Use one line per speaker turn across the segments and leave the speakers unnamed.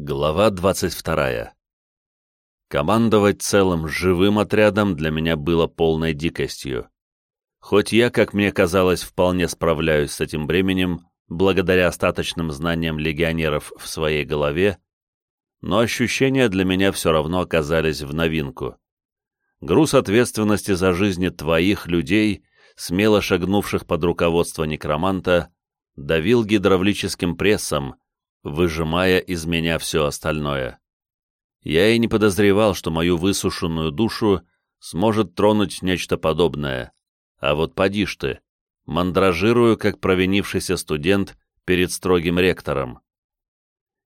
Глава 22. Командовать целым живым отрядом для меня было полной дикостью. Хоть я, как мне казалось, вполне справляюсь с этим бременем, благодаря остаточным знаниям легионеров в своей голове, но ощущения для меня все равно оказались в новинку. Груз ответственности за жизни твоих людей, смело шагнувших под руководство некроманта, давил гидравлическим прессом, выжимая из меня все остальное. Я и не подозревал, что мою высушенную душу сможет тронуть нечто подобное. А вот поди ж ты, мандражирую, как провинившийся студент перед строгим ректором.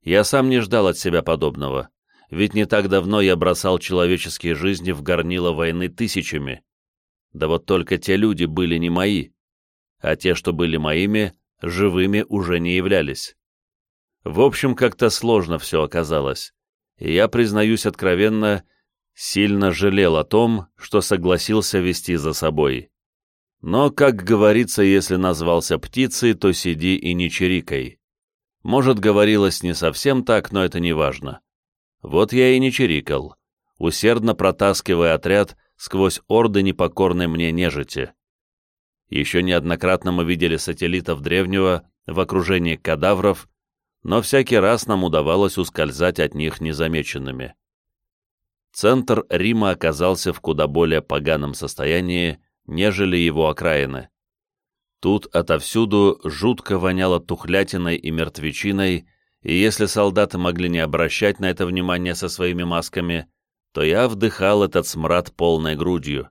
Я сам не ждал от себя подобного, ведь не так давно я бросал человеческие жизни в горнило войны тысячами. Да вот только те люди были не мои, а те, что были моими, живыми уже не являлись. В общем, как-то сложно все оказалось. И я, признаюсь откровенно, сильно жалел о том, что согласился вести за собой. Но, как говорится, если назвался птицей, то сиди и не чирикай. Может, говорилось не совсем так, но это не важно. Вот я и не чирикал, усердно протаскивая отряд сквозь орды непокорной мне нежити. Еще неоднократно мы видели сателлитов древнего в окружении кадавров, но всякий раз нам удавалось ускользать от них незамеченными. Центр Рима оказался в куда более поганом состоянии, нежели его окраины. Тут отовсюду жутко воняло тухлятиной и мертвечиной, и если солдаты могли не обращать на это внимания со своими масками, то я вдыхал этот смрад полной грудью.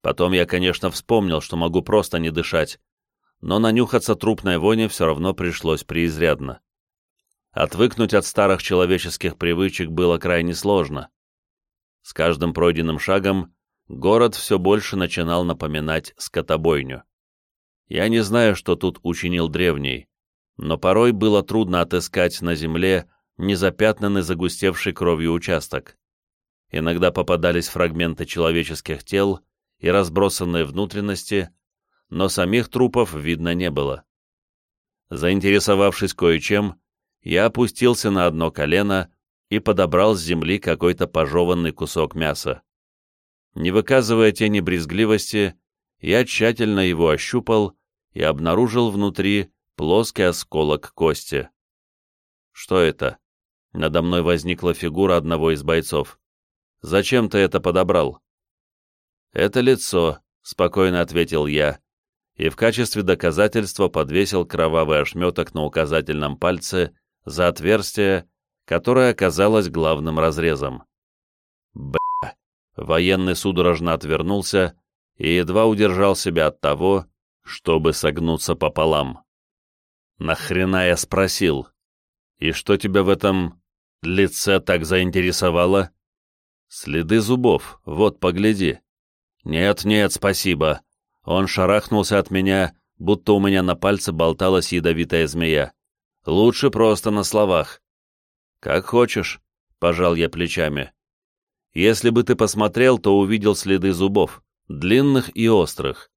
Потом я, конечно, вспомнил, что могу просто не дышать, но нанюхаться трупной вони все равно пришлось преизрядно. Отвыкнуть от старых человеческих привычек было крайне сложно. С каждым пройденным шагом город все больше начинал напоминать скотобойню. Я не знаю, что тут учинил древний, но порой было трудно отыскать на земле незапятнанный загустевший кровью участок. Иногда попадались фрагменты человеческих тел и разбросанные внутренности, но самих трупов видно не было. Заинтересовавшись кое-чем, я опустился на одно колено и подобрал с земли какой-то пожеванный кусок мяса. Не выказывая тени брезгливости, я тщательно его ощупал и обнаружил внутри плоский осколок кости. Что это? Надо мной возникла фигура одного из бойцов. «Зачем ты это подобрал?» «Это лицо», — спокойно ответил я, и в качестве доказательства подвесил кровавый ошметок на указательном пальце за отверстие, которое оказалось главным разрезом. Б***ь! Военный судорожно отвернулся и едва удержал себя от того, чтобы согнуться пополам. «Нахрена я спросил? И что тебя в этом лице так заинтересовало?» «Следы зубов, вот, погляди». «Нет-нет, спасибо». Он шарахнулся от меня, будто у меня на пальце болталась ядовитая змея. Лучше просто на словах. Как хочешь, пожал я плечами. Если бы ты посмотрел, то увидел следы зубов, длинных и острых.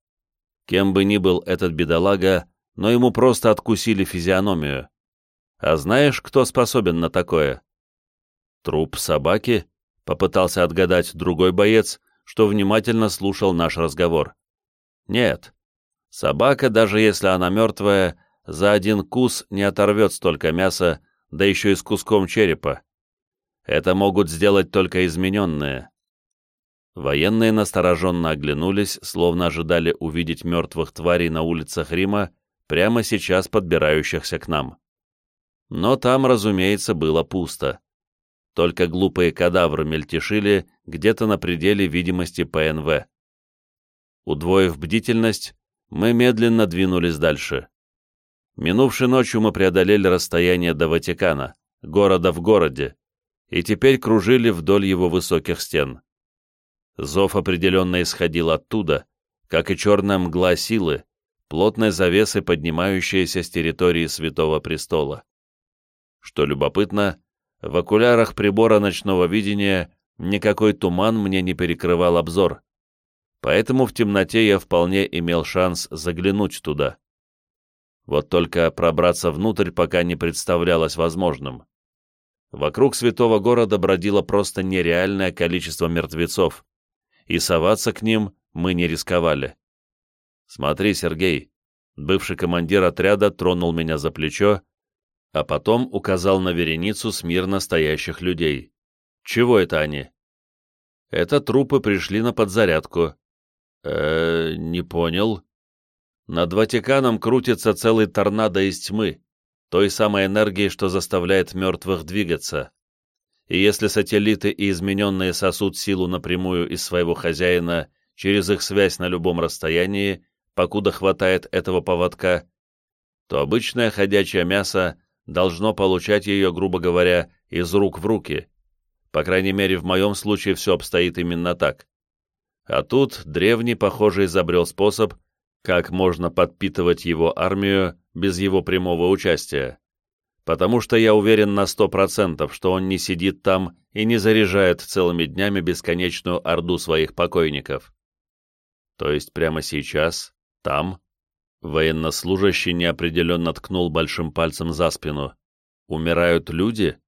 Кем бы ни был этот бедолага, но ему просто откусили физиономию. А знаешь, кто способен на такое? Труп собаки? Попытался отгадать другой боец, что внимательно слушал наш разговор. Нет. Собака, даже если она мертвая, за один кус не оторвет столько мяса, да еще и с куском черепа. Это могут сделать только измененные. Военные настороженно оглянулись, словно ожидали увидеть мертвых тварей на улицах Рима, прямо сейчас подбирающихся к нам. Но там, разумеется, было пусто. Только глупые кадавры мельтешили где-то на пределе видимости ПНВ. Удвоив бдительность, мы медленно двинулись дальше. Минувшей ночью мы преодолели расстояние до Ватикана, города в городе, и теперь кружили вдоль его высоких стен. Зов определенно исходил оттуда, как и черная мгла силы, плотной завесой поднимающаяся с территории Святого Престола. Что любопытно, в окулярах прибора ночного видения никакой туман мне не перекрывал обзор, поэтому в темноте я вполне имел шанс заглянуть туда. Вот только пробраться внутрь пока не представлялось возможным. Вокруг святого города бродило просто нереальное количество мертвецов, и соваться к ним мы не рисковали. «Смотри, Сергей», бывший командир отряда тронул меня за плечо, а потом указал на вереницу смирно стоящих людей. «Чего это они?» «Это трупы пришли на подзарядку». «Э, не понял». Над Ватиканом крутится целый торнадо из тьмы, той самой энергии, что заставляет мертвых двигаться. И если сателлиты и измененные сосут силу напрямую из своего хозяина через их связь на любом расстоянии, покуда хватает этого поводка, то обычное ходячее мясо должно получать ее, грубо говоря, из рук в руки. По крайней мере, в моем случае все обстоит именно так. А тут древний, похоже, изобрел способ, как можно подпитывать его армию без его прямого участия. Потому что я уверен на сто процентов, что он не сидит там и не заряжает целыми днями бесконечную орду своих покойников. То есть прямо сейчас, там, военнослужащий неопределенно ткнул большим пальцем за спину. Умирают люди?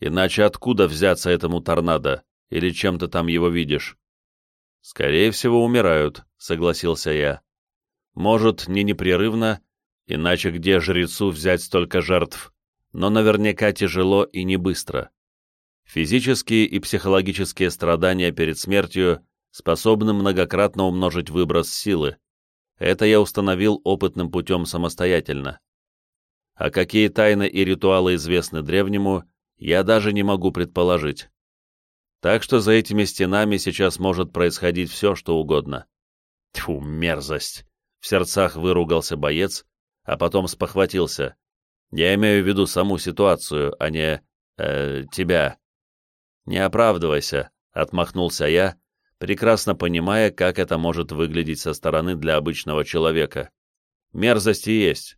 Иначе откуда взяться этому торнадо? Или чем ты там его видишь? Скорее всего, умирают, согласился я. Может, не непрерывно, иначе где жрецу взять столько жертв, но наверняка тяжело и не быстро. Физические и психологические страдания перед смертью способны многократно умножить выброс силы. Это я установил опытным путем самостоятельно. А какие тайны и ритуалы известны древнему, я даже не могу предположить. Так что за этими стенами сейчас может происходить все, что угодно. Тьфу, мерзость! В сердцах выругался боец, а потом спохватился. Я имею в виду саму ситуацию, а не... Э, тебя. Не оправдывайся, отмахнулся я, прекрасно понимая, как это может выглядеть со стороны для обычного человека. Мерзости есть.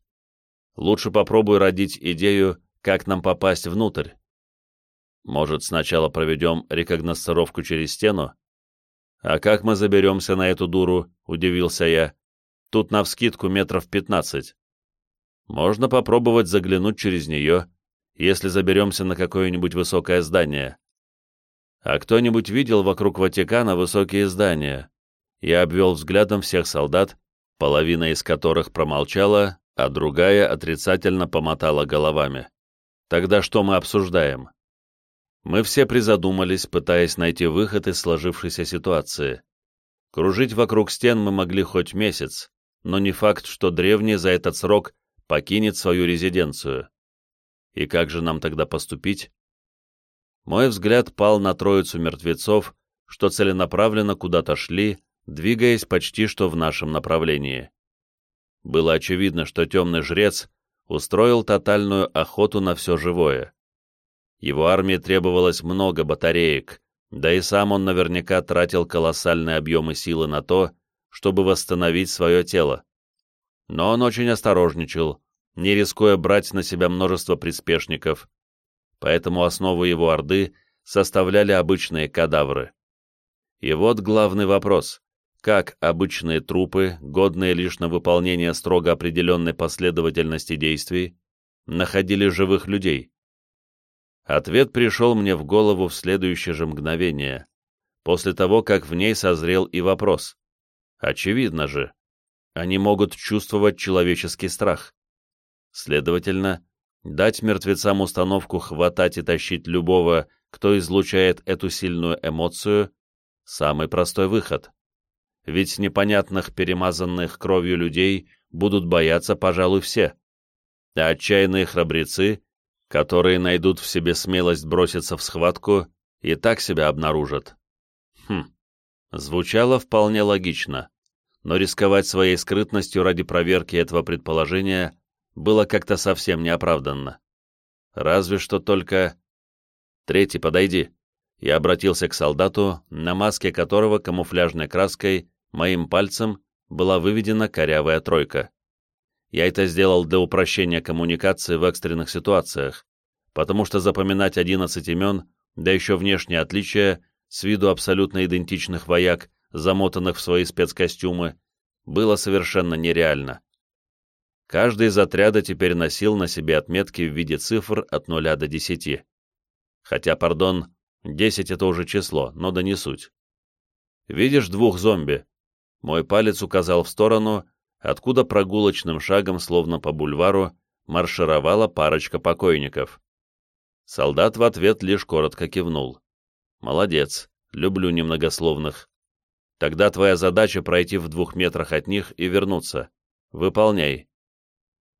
Лучше попробуй родить идею, как нам попасть внутрь. Может, сначала проведем рекогносцировку через стену? А как мы заберемся на эту дуру, удивился я. Тут навскидку метров пятнадцать. Можно попробовать заглянуть через нее, если заберемся на какое-нибудь высокое здание. А кто-нибудь видел вокруг Ватикана высокие здания? Я обвел взглядом всех солдат, половина из которых промолчала, а другая отрицательно помотала головами. Тогда что мы обсуждаем? Мы все призадумались, пытаясь найти выход из сложившейся ситуации. Кружить вокруг стен мы могли хоть месяц, но не факт, что древний за этот срок покинет свою резиденцию. И как же нам тогда поступить? Мой взгляд пал на троицу мертвецов, что целенаправленно куда-то шли, двигаясь почти что в нашем направлении. Было очевидно, что темный жрец устроил тотальную охоту на все живое. Его армии требовалось много батареек, да и сам он наверняка тратил колоссальные объемы силы на то, чтобы восстановить свое тело. Но он очень осторожничал, не рискуя брать на себя множество приспешников, поэтому основу его орды составляли обычные кадавры. И вот главный вопрос. Как обычные трупы, годные лишь на выполнение строго определенной последовательности действий, находили живых людей? Ответ пришел мне в голову в следующее же мгновение, после того, как в ней созрел и вопрос. Очевидно же, они могут чувствовать человеческий страх. Следовательно, дать мертвецам установку хватать и тащить любого, кто излучает эту сильную эмоцию, самый простой выход. Ведь непонятных перемазанных кровью людей будут бояться, пожалуй, все. А отчаянные храбрецы, которые найдут в себе смелость броситься в схватку, и так себя обнаружат. Хм, звучало вполне логично но рисковать своей скрытностью ради проверки этого предположения было как-то совсем неоправданно. Разве что только... «Третий, подойди!» Я обратился к солдату, на маске которого камуфляжной краской, моим пальцем, была выведена корявая тройка. Я это сделал для упрощения коммуникации в экстренных ситуациях, потому что запоминать 11 имен, да еще внешние отличия, с виду абсолютно идентичных вояк, замотанных в свои спецкостюмы, было совершенно нереально. Каждый из отряда теперь носил на себе отметки в виде цифр от 0 до 10. Хотя, пардон, 10 — это уже число, но да не суть. Видишь двух зомби? Мой палец указал в сторону, откуда прогулочным шагом, словно по бульвару, маршировала парочка покойников. Солдат в ответ лишь коротко кивнул. «Молодец, люблю немногословных. Тогда твоя задача пройти в двух метрах от них и вернуться. Выполняй».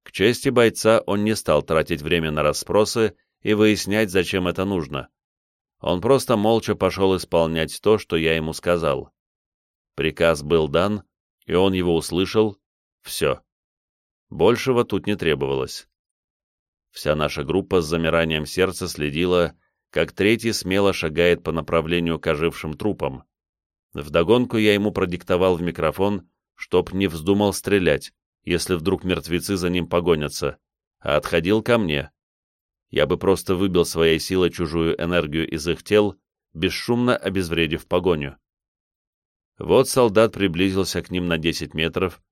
К чести бойца он не стал тратить время на расспросы и выяснять, зачем это нужно. Он просто молча пошел исполнять то, что я ему сказал. Приказ был дан, и он его услышал. Все. Большего тут не требовалось. Вся наша группа с замиранием сердца следила, как третий смело шагает по направлению к ожившим трупам. Вдогонку я ему продиктовал в микрофон, чтоб не вздумал стрелять, если вдруг мертвецы за ним погонятся, а отходил ко мне. Я бы просто выбил своей силой чужую энергию из их тел, бесшумно обезвредив погоню. Вот солдат приблизился к ним на 10 метров,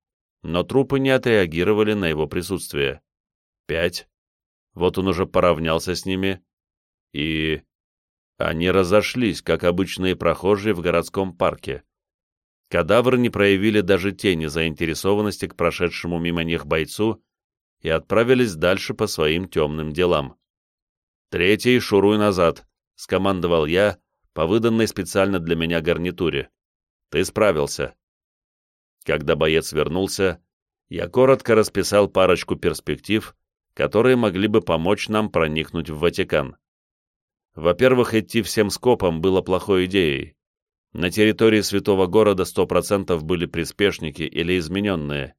но трупы не отреагировали на его присутствие. Пять. Вот он уже поравнялся с ними, и... Они разошлись, как обычные прохожие в городском парке. Кадавры не проявили даже тени заинтересованности к прошедшему мимо них бойцу и отправились дальше по своим темным делам. «Третий, шуруй назад», — скомандовал я по выданной специально для меня гарнитуре. «Ты справился». Когда боец вернулся, я коротко расписал парочку перспектив, которые могли бы помочь нам проникнуть в Ватикан. Во-первых, идти всем скопом было плохой идеей. На территории святого города 100% были приспешники или измененные,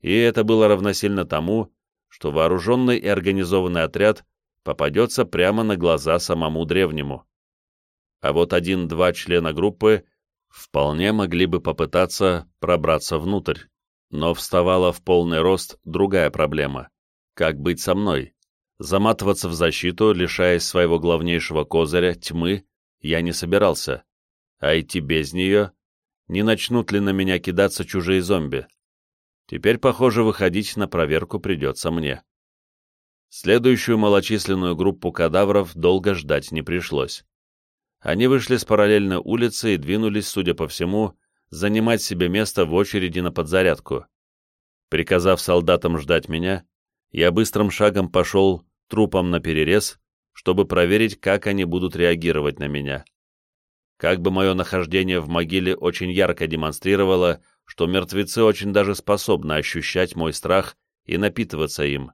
и это было равносильно тому, что вооруженный и организованный отряд попадется прямо на глаза самому древнему. А вот один-два члена группы вполне могли бы попытаться пробраться внутрь, но вставала в полный рост другая проблема. Как быть со мной? Заматываться в защиту, лишаясь своего главнейшего козыря, тьмы, я не собирался. А идти без нее? Не начнут ли на меня кидаться чужие зомби? Теперь, похоже, выходить на проверку придется мне. Следующую малочисленную группу кадавров долго ждать не пришлось. Они вышли с параллельной улицы и двинулись, судя по всему, занимать себе место в очереди на подзарядку. Приказав солдатам ждать меня, я быстрым шагом пошел трупом на перерез, чтобы проверить, как они будут реагировать на меня. Как бы мое нахождение в могиле очень ярко демонстрировало, что мертвецы очень даже способны ощущать мой страх и напитываться им.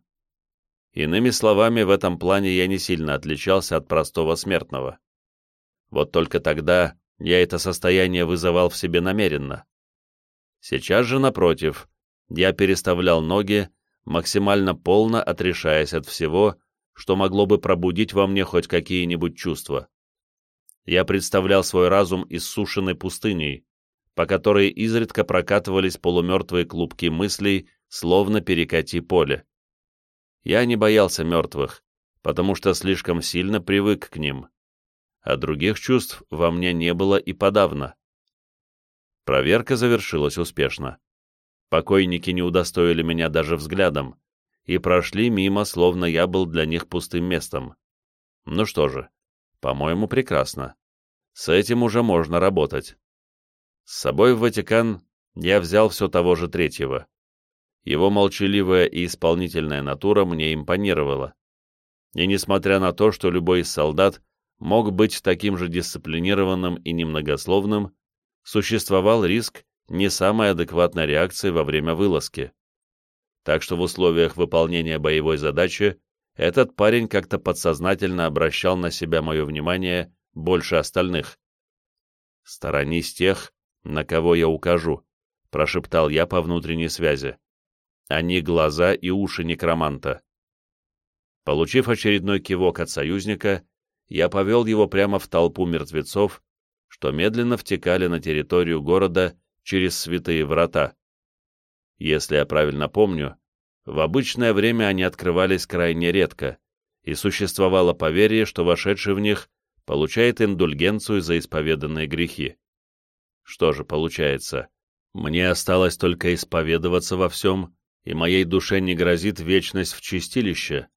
Иными словами, в этом плане я не сильно отличался от простого смертного. Вот только тогда я это состояние вызывал в себе намеренно. Сейчас же, напротив, я переставлял ноги, максимально полно отрешаясь от всего, что могло бы пробудить во мне хоть какие-нибудь чувства. Я представлял свой разум иссушенной пустыней, по которой изредка прокатывались полумертвые клубки мыслей, словно перекати поле. Я не боялся мертвых, потому что слишком сильно привык к ним, а других чувств во мне не было и подавно. Проверка завершилась успешно. Покойники не удостоили меня даже взглядом, и прошли мимо, словно я был для них пустым местом. Ну что же, по-моему, прекрасно. С этим уже можно работать. С собой в Ватикан я взял все того же третьего. Его молчаливая и исполнительная натура мне импонировала. И несмотря на то, что любой из солдат мог быть таким же дисциплинированным и немногословным, существовал риск не самой адекватной реакции во время вылазки так что в условиях выполнения боевой задачи этот парень как-то подсознательно обращал на себя мое внимание больше остальных. «Сторонись тех, на кого я укажу», — прошептал я по внутренней связи. «Они глаза и уши некроманта». Получив очередной кивок от союзника, я повел его прямо в толпу мертвецов, что медленно втекали на территорию города через святые врата. Если я правильно помню, в обычное время они открывались крайне редко, и существовало поверье, что вошедший в них получает индульгенцию за исповеданные грехи. Что же получается? Мне осталось только исповедоваться во всем, и моей душе не грозит вечность в чистилище.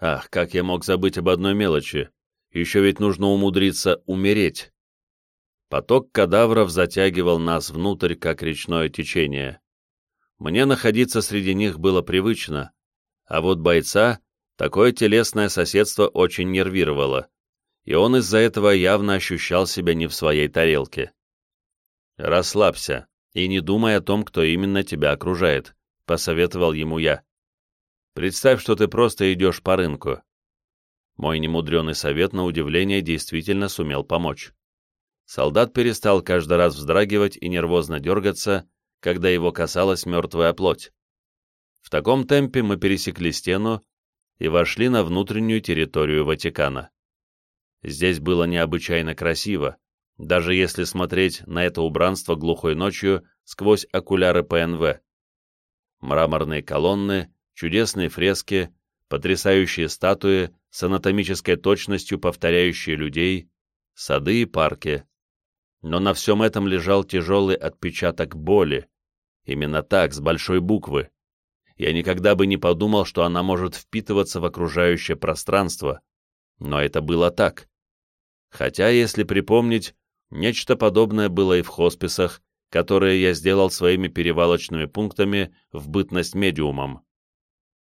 Ах, как я мог забыть об одной мелочи. Еще ведь нужно умудриться умереть. Поток кадавров затягивал нас внутрь, как речное течение. Мне находиться среди них было привычно, а вот бойца такое телесное соседство очень нервировало, и он из-за этого явно ощущал себя не в своей тарелке. «Расслабься и не думай о том, кто именно тебя окружает», — посоветовал ему я. «Представь, что ты просто идешь по рынку». Мой немудренный совет, на удивление, действительно сумел помочь. Солдат перестал каждый раз вздрагивать и нервозно дергаться, когда его касалась мертвая плоть. В таком темпе мы пересекли стену и вошли на внутреннюю территорию Ватикана. Здесь было необычайно красиво, даже если смотреть на это убранство глухой ночью сквозь окуляры ПНВ. Мраморные колонны, чудесные фрески, потрясающие статуи с анатомической точностью повторяющие людей, сады и парки. Но на всем этом лежал тяжелый отпечаток боли. Именно так, с большой буквы. Я никогда бы не подумал, что она может впитываться в окружающее пространство. Но это было так. Хотя, если припомнить, нечто подобное было и в хосписах, которые я сделал своими перевалочными пунктами в бытность медиумом.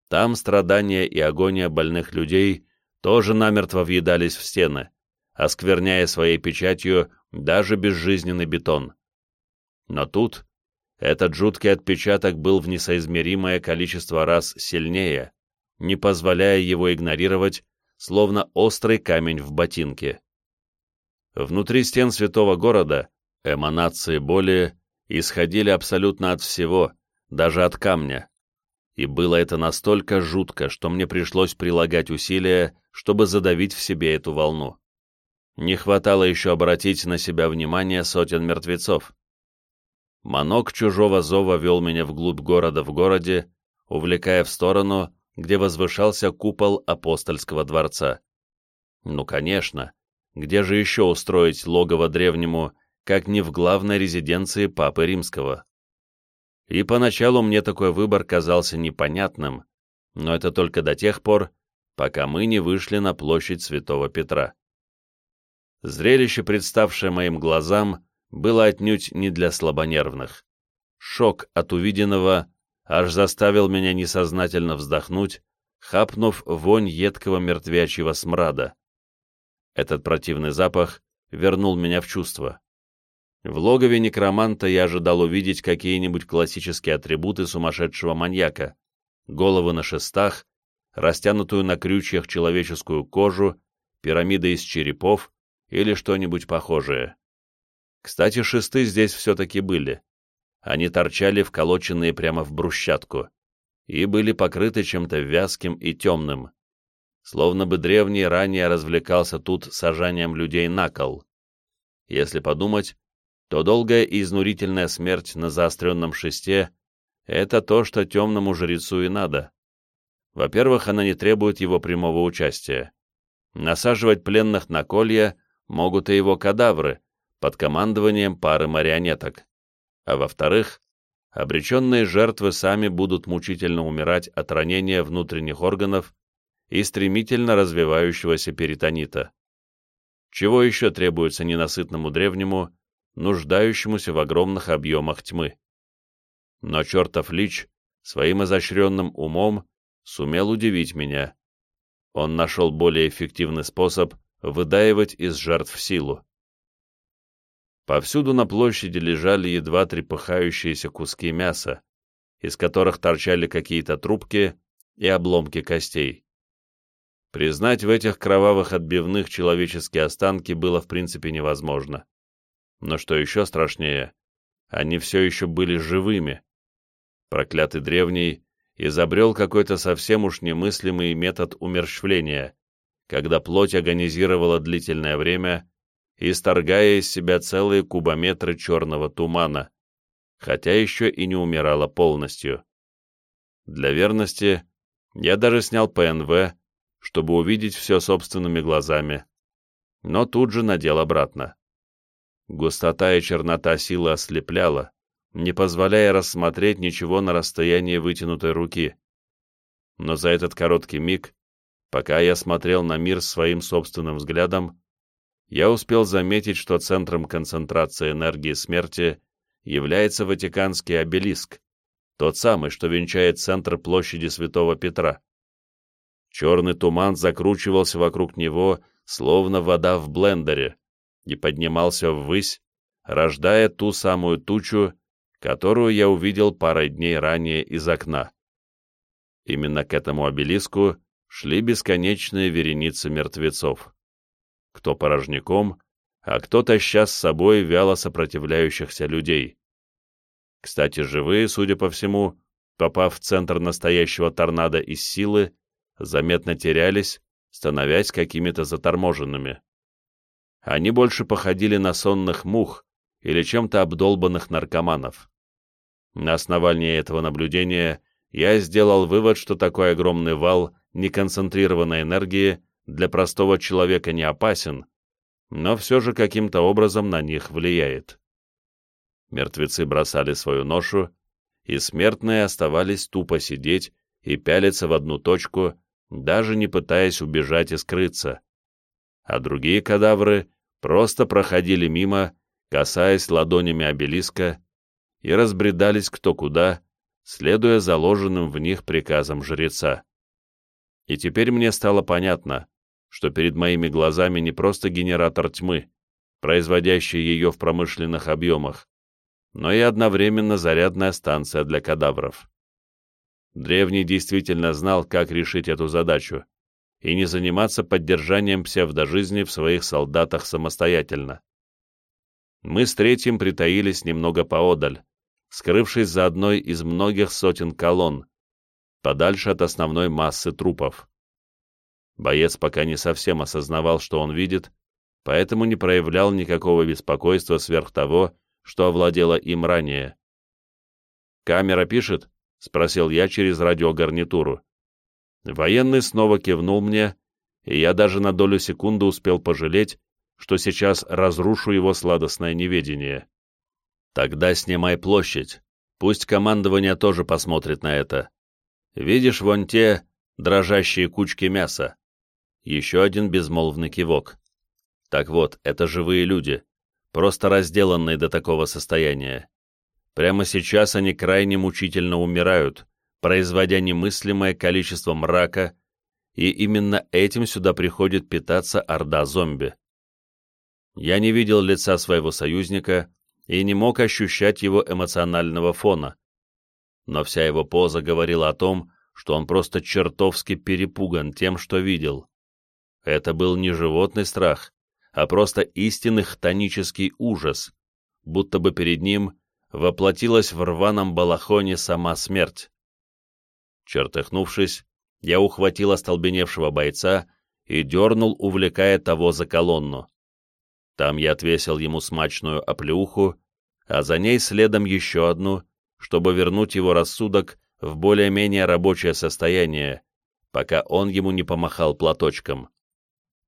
Там страдания и агония больных людей тоже намертво въедались в стены, оскверняя своей печатью даже безжизненный бетон. Но тут этот жуткий отпечаток был в несоизмеримое количество раз сильнее, не позволяя его игнорировать, словно острый камень в ботинке. Внутри стен святого города эманации боли исходили абсолютно от всего, даже от камня. И было это настолько жутко, что мне пришлось прилагать усилия, чтобы задавить в себе эту волну. Не хватало еще обратить на себя внимание сотен мертвецов. Манок чужого зова вел меня вглубь города в городе, увлекая в сторону, где возвышался купол апостольского дворца. Ну, конечно, где же еще устроить логово древнему, как не в главной резиденции Папы Римского? И поначалу мне такой выбор казался непонятным, но это только до тех пор, пока мы не вышли на площадь Святого Петра. Зрелище, представшее моим глазам, было отнюдь не для слабонервных. Шок от увиденного аж заставил меня несознательно вздохнуть, хапнув вонь едкого мертвячьего смрада. Этот противный запах вернул меня в чувство. В логове некроманта я ожидал увидеть какие-нибудь классические атрибуты сумасшедшего маньяка. Головы на шестах, растянутую на крючьях человеческую кожу, пирамиды из черепов или что-нибудь похожее. Кстати, шесты здесь все-таки были. Они торчали вколоченные прямо в брусчатку и были покрыты чем-то вязким и темным словно бы древний ранее развлекался тут сажанием людей на кол. Если подумать, то долгая и изнурительная смерть на заостренном шесте — это то, что темному жрецу и надо. Во-первых, она не требует его прямого участия. Насаживать пленных на колья могут и его кадавры под командованием пары марионеток. А во-вторых, обреченные жертвы сами будут мучительно умирать от ранения внутренних органов и стремительно развивающегося перитонита. Чего еще требуется ненасытному древнему, нуждающемуся в огромных объемах тьмы? Но чертов лич своим изощренным умом сумел удивить меня. Он нашел более эффективный способ выдаивать из жертв силу. Повсюду на площади лежали едва трепыхающиеся куски мяса, из которых торчали какие-то трубки и обломки костей. Признать в этих кровавых отбивных человеческие останки было в принципе невозможно. Но что еще страшнее, они все еще были живыми. Проклятый древний изобрел какой-то совсем уж немыслимый метод умерщвления, когда плоть агонизировала длительное время, исторгая из себя целые кубометры черного тумана, хотя еще и не умирала полностью. Для верности я даже снял ПНВ, чтобы увидеть все собственными глазами, но тут же надел обратно. Густота и чернота силы ослепляла, не позволяя рассмотреть ничего на расстоянии вытянутой руки. Но за этот короткий миг Пока я смотрел на мир своим собственным взглядом, я успел заметить, что центром концентрации энергии смерти является Ватиканский обелиск, тот самый, что венчает центр площади Святого Петра. Черный туман закручивался вокруг него, словно вода в блендере, и поднимался ввысь, рождая ту самую тучу, которую я увидел парой дней ранее из окна. Именно к этому обелиску шли бесконечные вереницы мертвецов. Кто порожняком, а кто таща с собой вяло сопротивляющихся людей. Кстати, живые, судя по всему, попав в центр настоящего торнадо из силы, заметно терялись, становясь какими-то заторможенными. Они больше походили на сонных мух или чем-то обдолбанных наркоманов. На основании этого наблюдения я сделал вывод, что такой огромный вал неконцентрированной энергии для простого человека не опасен, но все же каким-то образом на них влияет. Мертвецы бросали свою ношу, и смертные оставались тупо сидеть и пялиться в одну точку, даже не пытаясь убежать и скрыться. А другие кадавры просто проходили мимо, касаясь ладонями обелиска, и разбредались кто куда, следуя заложенным в них приказам жреца. И теперь мне стало понятно, что перед моими глазами не просто генератор тьмы, производящий ее в промышленных объемах, но и одновременно зарядная станция для кадавров. Древний действительно знал, как решить эту задачу, и не заниматься поддержанием псевдожизни в своих солдатах самостоятельно. Мы с третьим притаились немного поодаль, скрывшись за одной из многих сотен колонн, подальше от основной массы трупов. Боец пока не совсем осознавал, что он видит, поэтому не проявлял никакого беспокойства сверх того, что овладело им ранее. «Камера пишет?» — спросил я через радиогарнитуру. Военный снова кивнул мне, и я даже на долю секунды успел пожалеть, что сейчас разрушу его сладостное неведение. Тогда снимай площадь. Пусть командование тоже посмотрит на это. Видишь вон те дрожащие кучки мяса? Еще один безмолвный кивок. Так вот, это живые люди, просто разделанные до такого состояния. Прямо сейчас они крайне мучительно умирают, производя немыслимое количество мрака, и именно этим сюда приходит питаться орда зомби. Я не видел лица своего союзника и не мог ощущать его эмоционального фона. Но вся его поза говорила о том, что он просто чертовски перепуган тем, что видел. Это был не животный страх, а просто истинный хтонический ужас, будто бы перед ним воплотилась в рваном балахоне сама смерть. Чертыхнувшись, я ухватил остолбеневшего бойца и дернул, увлекая того за колонну. Там я отвесил ему смачную оплеуху, а за ней следом еще одну, чтобы вернуть его рассудок в более-менее рабочее состояние, пока он ему не помахал платочком.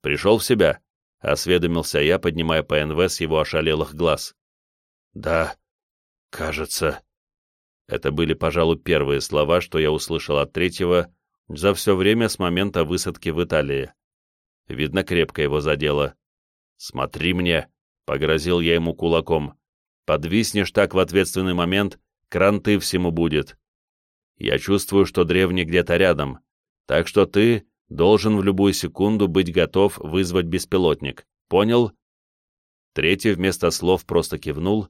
«Пришел в себя?» — осведомился я, поднимая ПНВ с его ошалелых глаз. «Да, кажется...» Это были, пожалуй, первые слова, что я услышал от третьего за все время с момента высадки в Италии. Видно, крепко его задело. «Смотри мне!» — погрозил я ему кулаком. «Подвиснешь так в ответственный момент, кранты всему будет. Я чувствую, что древний где-то рядом, так что ты должен в любую секунду быть готов вызвать беспилотник. Понял?» Третий вместо слов просто кивнул,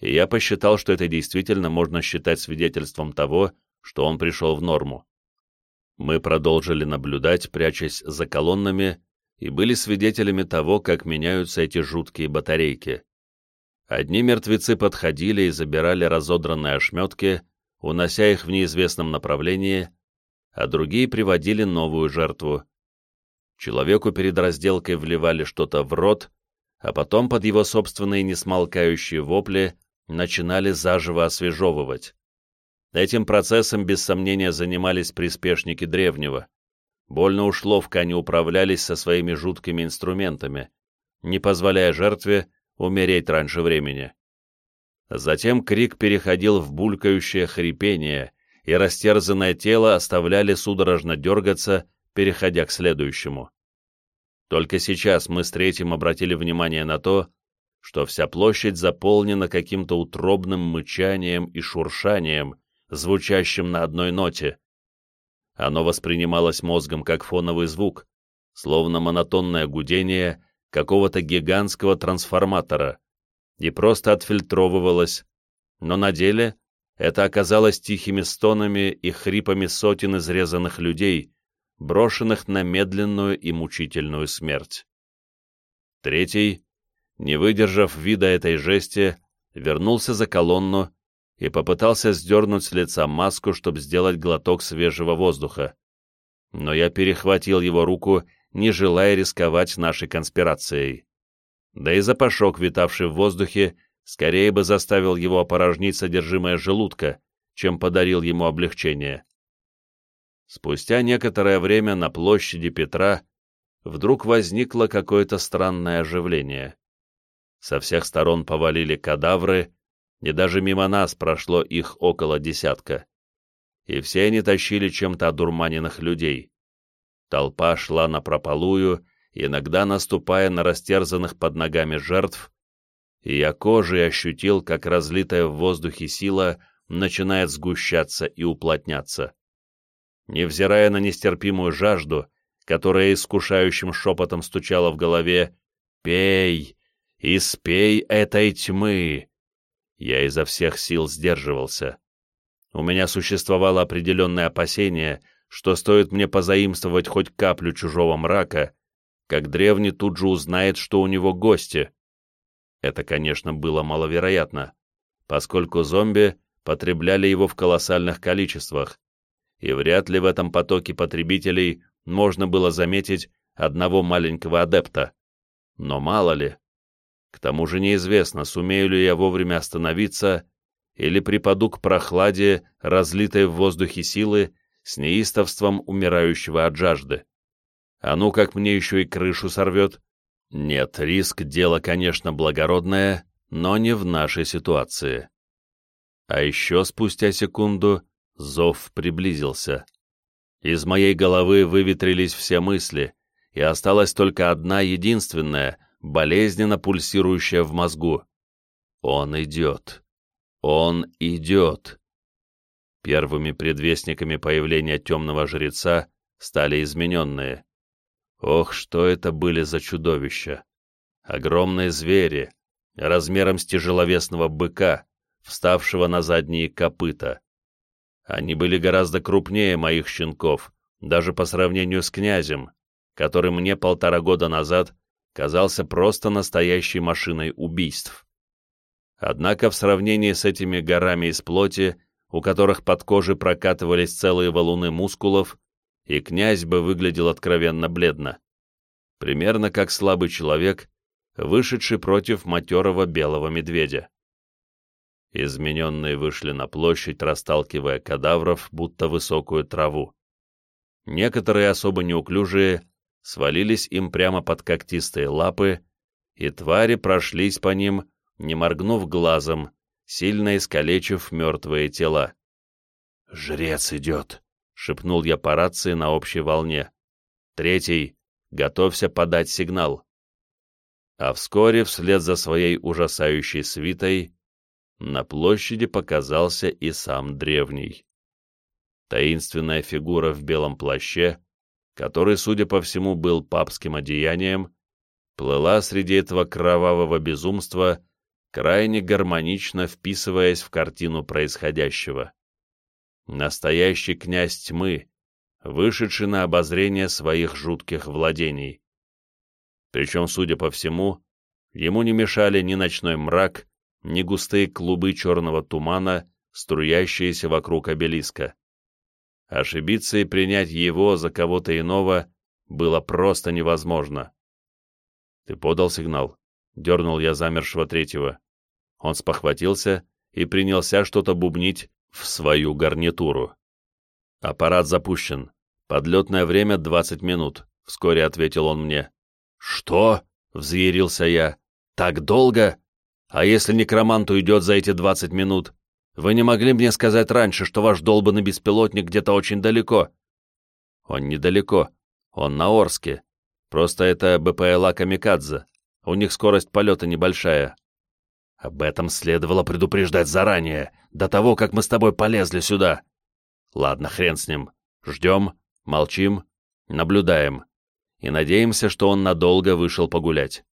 и я посчитал, что это действительно можно считать свидетельством того, что он пришел в норму. Мы продолжили наблюдать, прячась за колоннами, и были свидетелями того, как меняются эти жуткие батарейки. Одни мертвецы подходили и забирали разодранные ошметки, унося их в неизвестном направлении, а другие приводили новую жертву. Человеку перед разделкой вливали что-то в рот, а потом под его собственные несмолкающие вопли начинали заживо освежевывать. Этим процессом, без сомнения, занимались приспешники древнего. Больно уж ловко они управлялись со своими жуткими инструментами, не позволяя жертве умереть раньше времени. Затем крик переходил в булькающее хрипение, и растерзанное тело оставляли судорожно дергаться, переходя к следующему. Только сейчас мы с третьим обратили внимание на то, что вся площадь заполнена каким-то утробным мычанием и шуршанием, звучащим на одной ноте. Оно воспринималось мозгом как фоновый звук, словно монотонное гудение какого-то гигантского трансформатора, и просто отфильтровывалось, но на деле это оказалось тихими стонами и хрипами сотен изрезанных людей, брошенных на медленную и мучительную смерть. Третий, не выдержав вида этой жести, вернулся за колонну и попытался сдернуть с лица маску, чтобы сделать глоток свежего воздуха. Но я перехватил его руку, не желая рисковать нашей конспирацией. Да и запашок, витавший в воздухе, скорее бы заставил его опорожнить содержимое желудка, чем подарил ему облегчение. Спустя некоторое время на площади Петра вдруг возникло какое-то странное оживление. Со всех сторон повалили кадавры, и даже мимо нас прошло их около десятка. И все они тащили чем-то одурманенных людей. Толпа шла напропалую, иногда наступая на растерзанных под ногами жертв, и я кожей ощутил, как разлитая в воздухе сила начинает сгущаться и уплотняться. Невзирая на нестерпимую жажду, которая искушающим шепотом стучала в голове «Пей! и спей этой тьмы!» Я изо всех сил сдерживался. У меня существовало определенное опасение, что стоит мне позаимствовать хоть каплю чужого мрака, как древний тут же узнает, что у него гости. Это, конечно, было маловероятно, поскольку зомби потребляли его в колоссальных количествах, и вряд ли в этом потоке потребителей можно было заметить одного маленького адепта. Но мало ли. К тому же неизвестно, сумею ли я вовремя остановиться или припаду к прохладе, разлитой в воздухе силы, с неистовством умирающего от жажды. А ну как мне еще и крышу сорвет? Нет, риск — дело, конечно, благородное, но не в нашей ситуации. А еще спустя секунду зов приблизился. Из моей головы выветрились все мысли, и осталась только одна единственная, болезненно пульсирующая в мозгу. Он идет. Он идет. Первыми предвестниками появления темного жреца стали измененные. Ох, что это были за чудовища! Огромные звери, размером с тяжеловесного быка, вставшего на задние копыта. Они были гораздо крупнее моих щенков, даже по сравнению с князем, который мне полтора года назад казался просто настоящей машиной убийств. Однако в сравнении с этими горами из плоти, у которых под кожей прокатывались целые валуны мускулов, и князь бы выглядел откровенно бледно. Примерно как слабый человек, вышедший против матерого белого медведя. Измененные вышли на площадь, расталкивая кадавров, будто высокую траву. Некоторые особо неуклюжие свалились им прямо под когтистые лапы, и твари прошлись по ним, не моргнув глазом, сильно искалечив мертвые тела. «Жрец идет!» — шепнул я по рации на общей волне. «Третий, готовься подать сигнал». А вскоре, вслед за своей ужасающей свитой, на площади показался и сам древний. Таинственная фигура в белом плаще который, судя по всему, был папским одеянием, плыла среди этого кровавого безумства, крайне гармонично вписываясь в картину происходящего. Настоящий князь тьмы, вышедший на обозрение своих жутких владений. Причем, судя по всему, ему не мешали ни ночной мрак, ни густые клубы черного тумана, струящиеся вокруг обелиска. Ошибиться и принять его за кого-то иного было просто невозможно. «Ты подал сигнал?» — дернул я замершего третьего. Он спохватился и принялся что-то бубнить в свою гарнитуру. «Аппарат запущен. Подлетное время — двадцать минут», — вскоре ответил он мне. «Что?» — взъярился я. «Так долго? А если некромант уйдет за эти двадцать минут? Вы не могли мне сказать раньше, что ваш долбанный беспилотник где-то очень далеко?» «Он недалеко», Он на Орске. Просто это БПЛА «Камикадзе». У них скорость полета небольшая. Об этом следовало предупреждать заранее, до того, как мы с тобой полезли сюда. Ладно, хрен с ним. Ждем, молчим, наблюдаем. И надеемся, что он надолго вышел погулять.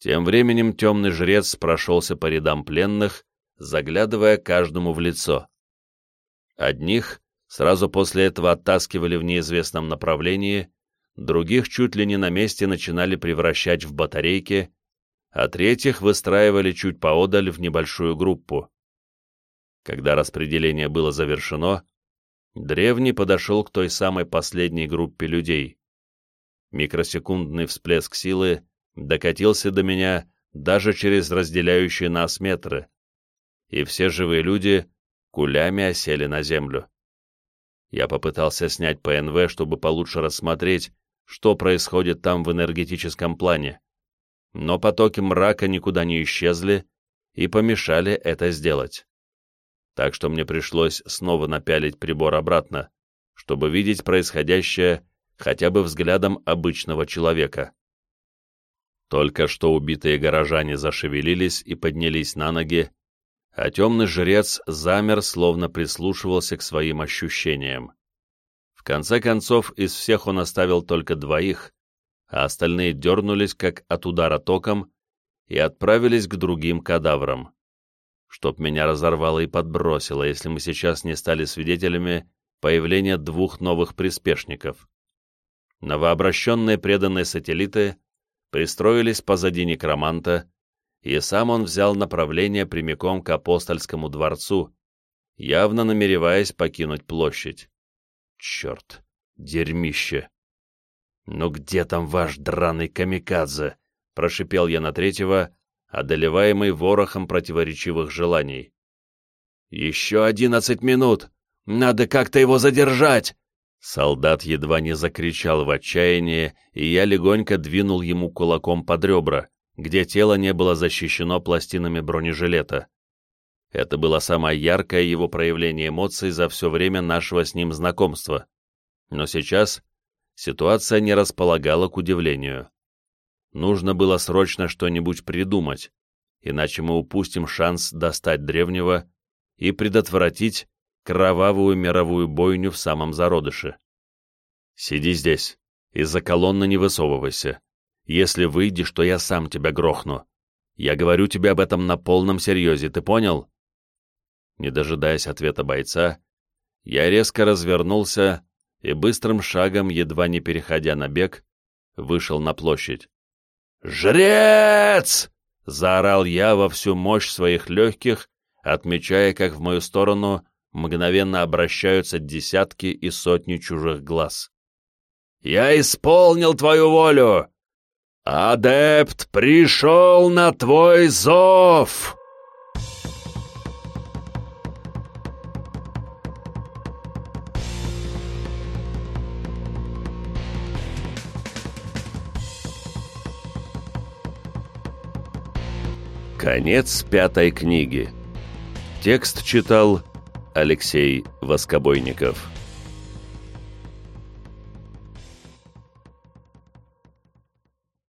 Тем временем темный жрец прошелся по рядам пленных, заглядывая каждому в лицо. Одних сразу после этого оттаскивали в неизвестном направлении, других чуть ли не на месте начинали превращать в батарейки, а третьих выстраивали чуть поодаль в небольшую группу. Когда распределение было завершено, Древний подошел к той самой последней группе людей. Микросекундный всплеск силы докатился до меня даже через разделяющие нас метры, и все живые люди кулями осели на землю. Я попытался снять ПНВ, чтобы получше рассмотреть, что происходит там в энергетическом плане, но потоки мрака никуда не исчезли и помешали это сделать. Так что мне пришлось снова напялить прибор обратно, чтобы видеть происходящее хотя бы взглядом обычного человека. Только что убитые горожане зашевелились и поднялись на ноги, а темный жрец замер, словно прислушивался к своим ощущениям. В конце концов, из всех он оставил только двоих, а остальные дернулись, как от удара током, и отправились к другим кадаврам. Чтоб меня разорвало и подбросило, если мы сейчас не стали свидетелями появления двух новых приспешников. Новообращенные преданные сателлиты пристроились позади некроманта, и сам он взял направление прямиком к апостольскому дворцу, явно намереваясь покинуть площадь. Черт, дерьмище! «Ну где там ваш драный камикадзе?» — прошипел я на третьего, одолеваемый ворохом противоречивых желаний. «Еще одиннадцать минут! Надо как-то его задержать!» Солдат едва не закричал в отчаянии, и я легонько двинул ему кулаком под ребра, где тело не было защищено пластинами бронежилета. Это было самое яркое его проявление эмоций за все время нашего с ним знакомства. Но сейчас ситуация не располагала к удивлению. Нужно было срочно что-нибудь придумать, иначе мы упустим шанс достать древнего и предотвратить кровавую мировую бойню в самом зародыше. Сиди здесь, из-за колонны не высовывайся. Если выйдешь, то я сам тебя грохну. Я говорю тебе об этом на полном серьезе, ты понял?» Не дожидаясь ответа бойца, я резко развернулся и быстрым шагом, едва не переходя на бег, вышел на площадь. «Жрец!» — заорал я во всю мощь своих легких, отмечая, как в мою сторону мгновенно обращаются десятки и сотни чужих глаз. «Я исполнил твою волю! Адепт пришел на твой зов!» Конец пятой книги. Текст читал Алексей Воскобойников.